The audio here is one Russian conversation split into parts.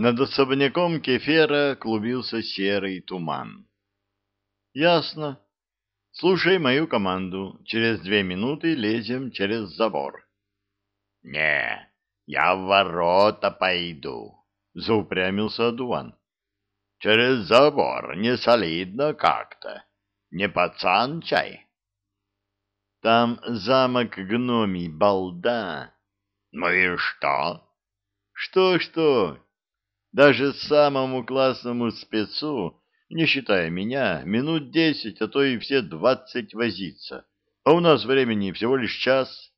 Над особняком кефера клубился серый туман. Ясно. Слушай мою команду. Через две минуты лезем через забор. Не, я в ворота пойду, заупрямился Адуан. Через забор не солидно как-то. Не пацан чай. Там замок гномий, балда. Ну и что? Что-что? Даже самому классному спецу, не считая меня, минут десять, а то и все двадцать возиться. А у нас времени всего лишь час.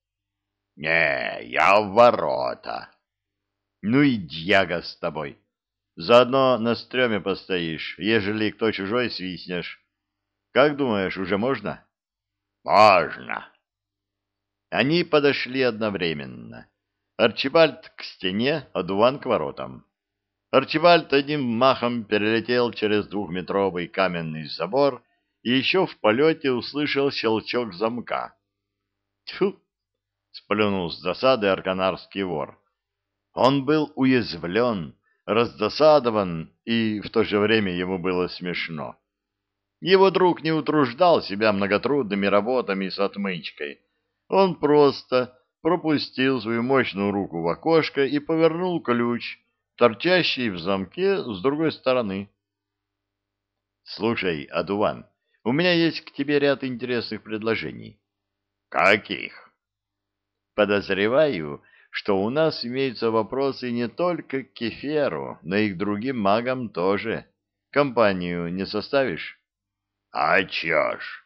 Не, я в ворота. Ну и дьяга с тобой. Заодно на стреме постоишь, ежели кто чужой свистнешь. Как думаешь, уже можно? Можно. Они подошли одновременно. Арчибальд к стене, а Дуван к воротам. Арчибальд одним махом перелетел через двухметровый каменный забор и еще в полете услышал щелчок замка. Тьфу! — сплюнул с досады арканарский вор. Он был уязвлен, раздосадован, и в то же время ему было смешно. Его друг не утруждал себя многотрудными работами с отмычкой. Он просто пропустил свою мощную руку в окошко и повернул ключ, торчащий в замке с другой стороны. «Слушай, Адуван, у меня есть к тебе ряд интересных предложений». «Каких?» «Подозреваю, что у нас имеются вопросы не только к Кеферу, но и к другим магам тоже. Компанию не составишь?» А чё ж?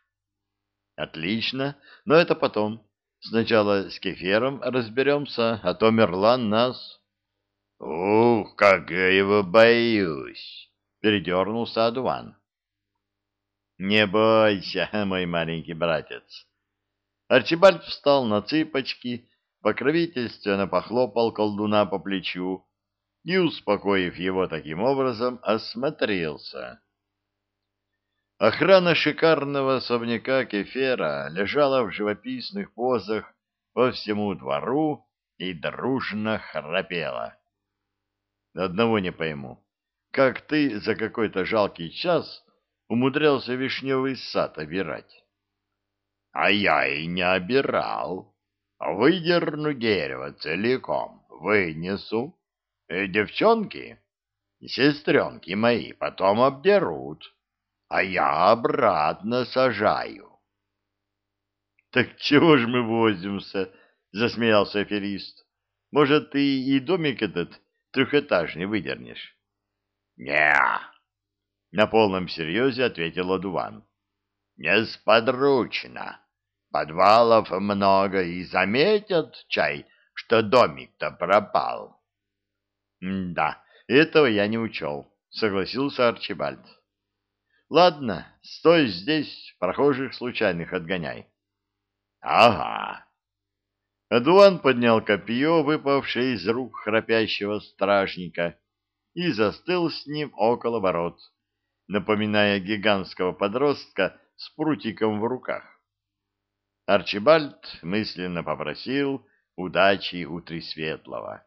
Отлично, но это потом. Сначала с кефером разберемся, а то Мерлан нас... Ух, как я его боюсь! Передернулся Адуан. Не бойся, мой маленький братец. Арчибальд встал на цыпочки, покровительственно похлопал колдуна по плечу и, успокоив его таким образом, осмотрелся. Охрана шикарного особняка Кефера лежала в живописных позах по всему двору и дружно храпела. Одного не пойму. Как ты за какой-то жалкий час умудрялся вишневый сад обирать? А я и не обирал. Выдерну дерево целиком, вынесу. И девчонки, сестренки мои, потом обдерут а я обратно сажаю. — Так чего ж мы возимся? — засмеялся аферист. — Может, ты и домик этот трехэтажный выдернешь? — Не, — на полном серьезе ответил Адуван. — Несподручно. Подвалов много, и заметят, чай, что домик-то пропал. — Да, этого я не учел, — согласился Арчибальд. Ладно, стой здесь, прохожих случайных отгоняй. Ага. Адуан поднял копье, выпавшее из рук храпящего стражника, и застыл с ним около ворот, напоминая гигантского подростка с прутиком в руках. Арчибальд мысленно попросил удачи у Тресветлого.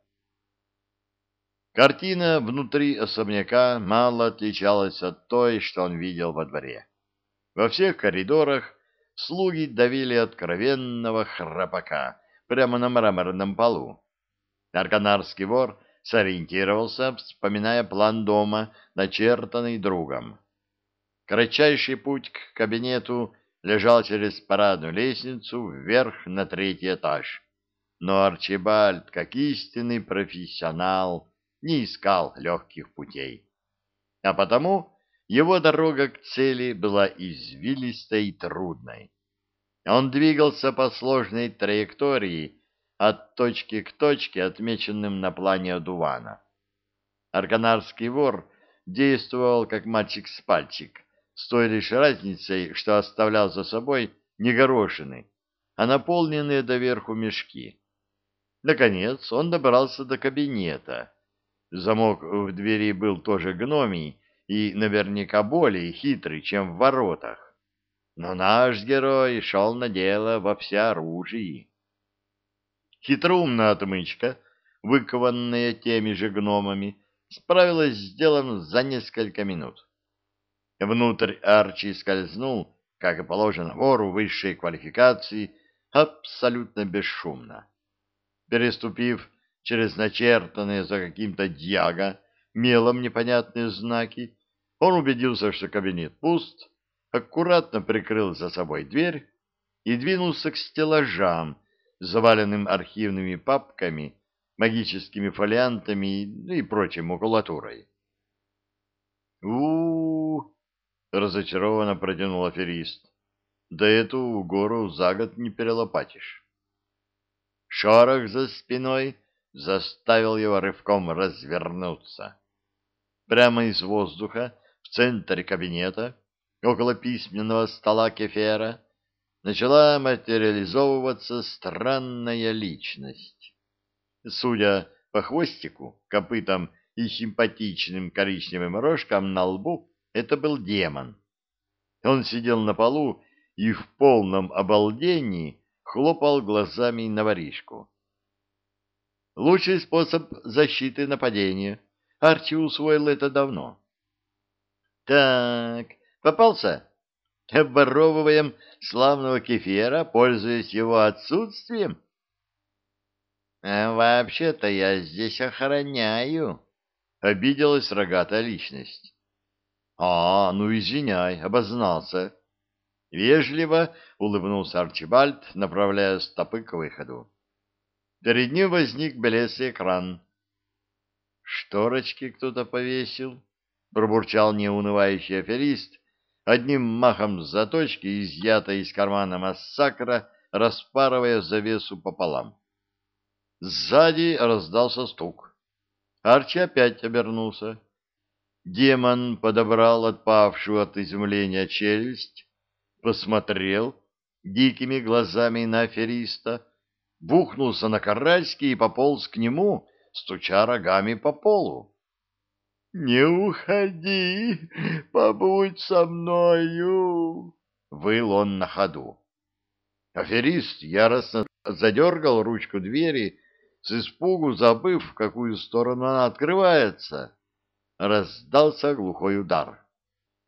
Картина внутри особняка мало отличалась от той, что он видел во дворе. Во всех коридорах слуги давили откровенного храпака прямо на мраморном полу. Арканарский вор сориентировался, вспоминая план дома, начертанный другом. Кратчайший путь к кабинету лежал через парадную лестницу вверх на третий этаж. Но Арчибальд, как истинный профессионал, не искал легких путей. А потому его дорога к цели была извилистой и трудной. Он двигался по сложной траектории от точки к точке, отмеченным на плане одувана. Арканарский вор действовал как мальчик с пальчик, с той лишь разницей, что оставлял за собой не горошины, а наполненные доверху мешки. Наконец он добрался до кабинета Замок в двери был тоже гномий и наверняка более хитрый, чем в воротах. Но наш герой шел на дело во всеоружии. Хитроумная отмычка, выкованная теми же гномами, справилась с делом за несколько минут. Внутрь Арчи скользнул, как и положено вору высшей квалификации, абсолютно бесшумно. Переступив через начертанные за каким-то дьяго мелом непонятные знаки, он убедился, что кабинет пуст, аккуратно прикрыл за собой дверь и двинулся к стеллажам, заваленным архивными папками, магическими фолиантами ну и прочей макулатурой. у, -у, -у разочарованно протянул аферист. «Да эту гору за год не перелопатишь». Шорох за спиной заставил его рывком развернуться. Прямо из воздуха в центре кабинета, около письменного стола Кефера, начала материализовываться странная личность. Судя по хвостику, копытам и симпатичным коричневым рожкам на лбу, это был демон. Он сидел на полу и в полном обалдении хлопал глазами на воришку. Лучший способ защиты нападения. Арчи усвоил это давно. Так, попался? Обворовываем славного кефира, пользуясь его отсутствием? А вообще-то я здесь охраняю, — обиделась рогатая личность. А, ну извиняй, обознался. Вежливо улыбнулся Арчибальд, направляя стопы к выходу. Перед ним возник белесый экран. Шторочки кто-то повесил, пробурчал неунывающий аферист, одним махом заточки, изъятой из кармана массакра, распарывая завесу пополам. Сзади раздался стук. Арчи опять обернулся. Демон подобрал отпавшую от изумления челюсть, посмотрел дикими глазами на афериста, бухнулся на Каральский и пополз к нему, стуча рогами по полу. — Не уходи, побудь со мною! — выл он на ходу. Аферист яростно задергал ручку двери, с испугу забыв, в какую сторону она открывается раздался глухой удар.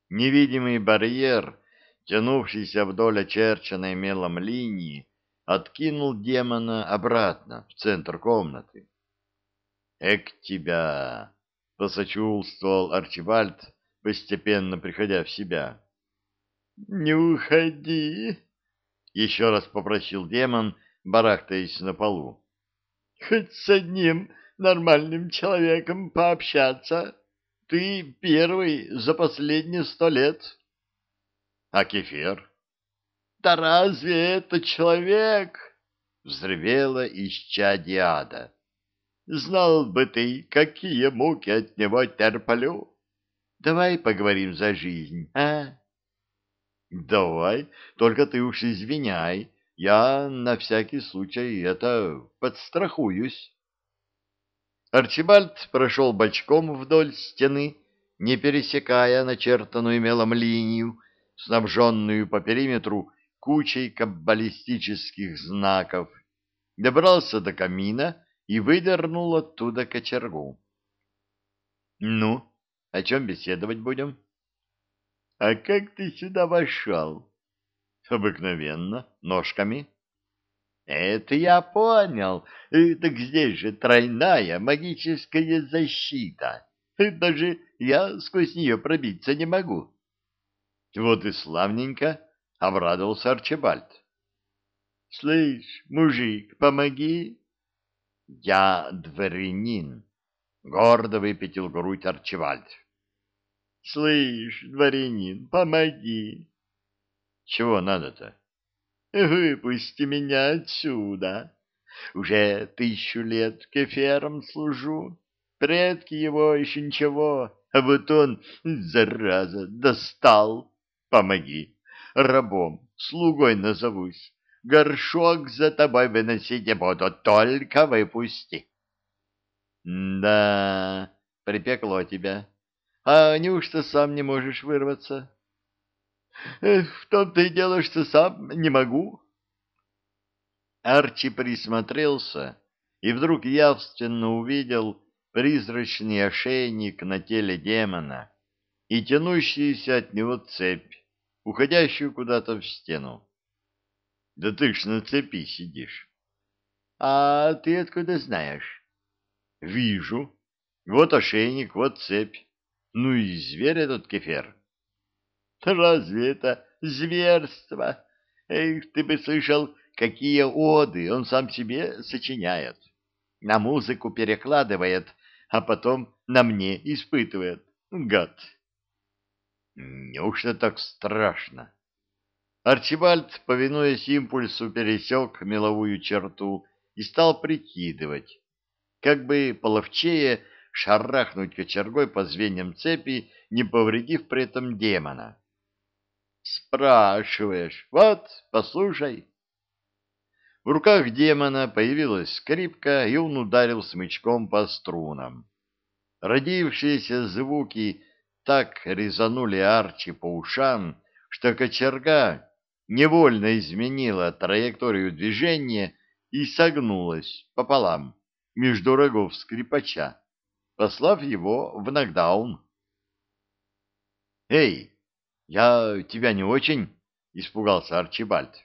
Невидимый барьер, тянувшийся вдоль очерченной мелом линии, откинул демона обратно, в центр комнаты. «Эк тебя!» — посочувствовал Арчибальд, постепенно приходя в себя. «Не уходи!» — еще раз попросил демон, барахтаясь на полу. «Хоть с одним нормальным человеком пообщаться!» Ты первый за последние сто лет. А кефир? Да разве это человек? Взревела исчадие ада. Знал бы ты, какие муки от него терплю. Давай поговорим за жизнь, а? Давай, только ты уж извиняй, я на всякий случай это подстрахуюсь. Арчибальд прошел бочком вдоль стены, не пересекая начертанную мелом линию, снабженную по периметру кучей каббалистических знаков, добрался до камина и выдернул оттуда кочергу. — Ну, о чем беседовать будем? — А как ты сюда вошел? — Обыкновенно, ножками. — это я понял. Так здесь же тройная магическая защита. Даже я сквозь нее пробиться не могу. Вот и славненько, — обрадовался Арчибальд. — Слышь, мужик, помоги. — Я дворянин, — гордо выпятил грудь Арчибальд. — Слышь, дворянин, помоги. — Чего надо-то? Выпусти меня отсюда. Уже тысячу лет кефером служу. Предки его еще ничего, а вот он, зараза, достал. Помоги. Рабом, слугой назовусь. Горшок за тобой выносить буду, только выпусти. Да, припекло тебя. А неужто сам не можешь вырваться? В том-то и дело, что сам не могу. Арчи присмотрелся и вдруг явственно увидел призрачный ошейник на теле демона и тянущаяся от него цепь, уходящую куда-то в стену. Да ты ж на цепи сидишь. А ты откуда знаешь? Вижу. Вот ошейник, вот цепь. Ну и зверь этот кефер. Разве это зверство? Эх, ты бы слышал, какие оды он сам себе сочиняет. На музыку перекладывает, а потом на мне испытывает. Гад. Неужто так страшно? Арчибальд, повинуясь импульсу, пересек меловую черту и стал прикидывать, как бы половчее шарахнуть кочергой по звеньям цепи, не повредив при этом демона. Спрашиваешь, вот, послушай. В руках демона появилась скрипка, и он ударил смычком по струнам. Родившиеся звуки так резанули Арчи по ушам, что кочерга невольно изменила траекторию движения и согнулась пополам между рогов скрипача, послав его в нокдаун. «Эй, я тебя не очень?» — испугался Арчибальд.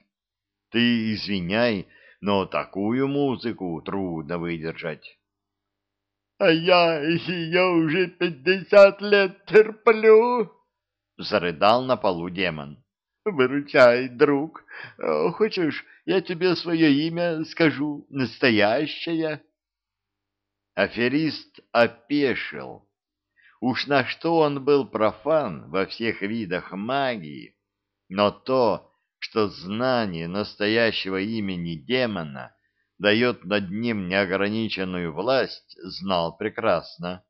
«Ты извиняй, но такую музыку трудно выдержать». «А я ее уже пятьдесят лет терплю!» — зарыдал на полу демон. «Выручай, друг. Хочешь, я тебе свое имя скажу, настоящее?» Аферист опешил. Уж на что он был профан во всех видах магии, но то, что знание настоящего имени демона дает над ним неограниченную власть, знал прекрасно.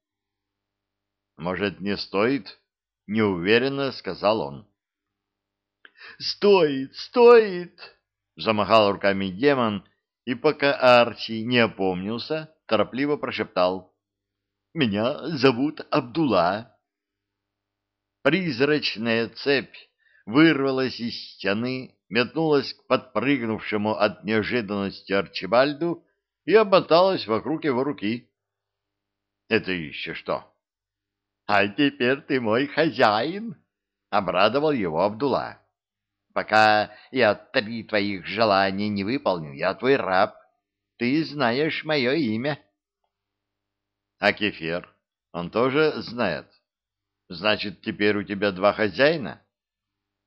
«Может, не стоит?» — неуверенно сказал он. «Стоит, стоит!» — замахал руками демон, и пока Арчи не опомнился, торопливо прошептал. «Меня зовут Абдула». Призрачная цепь вырвалась из стены, метнулась к подпрыгнувшему от неожиданности Арчибальду и обмоталась вокруг его руки. «Это еще что?» «А теперь ты мой хозяин!» — обрадовал его Абдула. «Пока я три твоих желания не выполню, я твой раб. Ты знаешь мое имя». «А Кефир? Он тоже знает. Значит, теперь у тебя два хозяина?»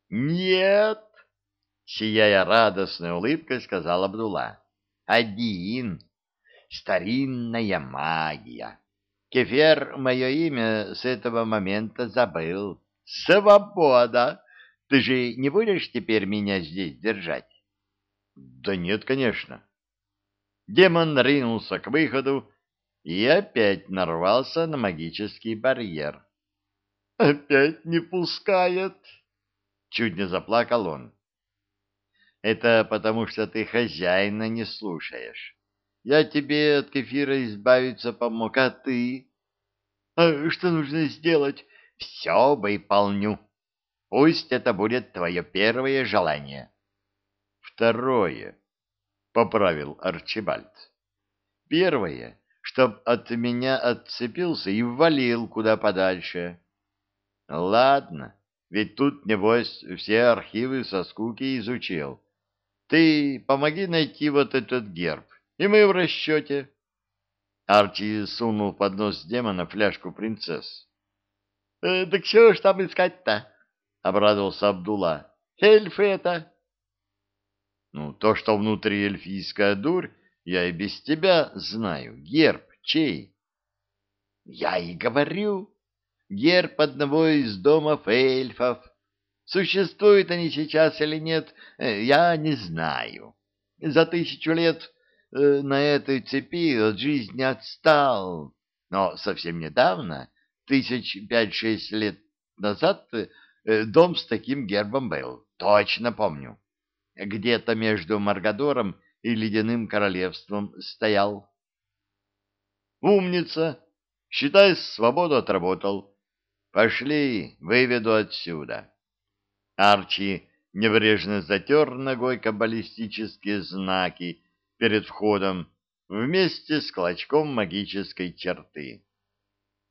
«Нет!» — сияя радостной улыбкой, сказал Абдулла. «Один. Старинная магия. Кефер мое имя с этого момента забыл. Свобода! Ты же не будешь теперь меня здесь держать?» «Да нет, конечно». Демон ринулся к выходу и опять нарвался на магический барьер. «Опять не пускает?» Чуть не заплакал он. Это потому, что ты хозяина не слушаешь. Я тебе от кефира избавиться помог, а ты... А что нужно сделать? Все выполню. Пусть это будет твое первое желание. Второе, — поправил Арчибальд. Первое, чтоб от меня отцепился и ввалил куда подальше. Ладно, ведь тут, небось, все архивы со скуки изучил. Ты помоги найти вот этот герб, и мы в расчете. Арчи сунул под нос демона фляжку принцесс. «Э, — Так чего ж там искать-то? — обрадовался Абдулла. — Эльфы это? — Ну, то, что внутри эльфийская дурь, я и без тебя знаю. Герб чей? — Я и говорю, герб одного из домов эльфов. Существуют они сейчас или нет, э, я не знаю. За тысячу лет э, на этой цепи от жизни отстал. Но совсем недавно, тысяч пять-шесть лет назад, дом с таким гербом был. Точно помню. Где-то между Маргадором и Ледяным Королевством стоял. Умница! Считай, свободу отработал. Пошли, выведу отсюда. Арчи небрежно затер ногой каббалистические знаки перед входом вместе с клочком магической черты.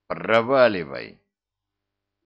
Проваливай.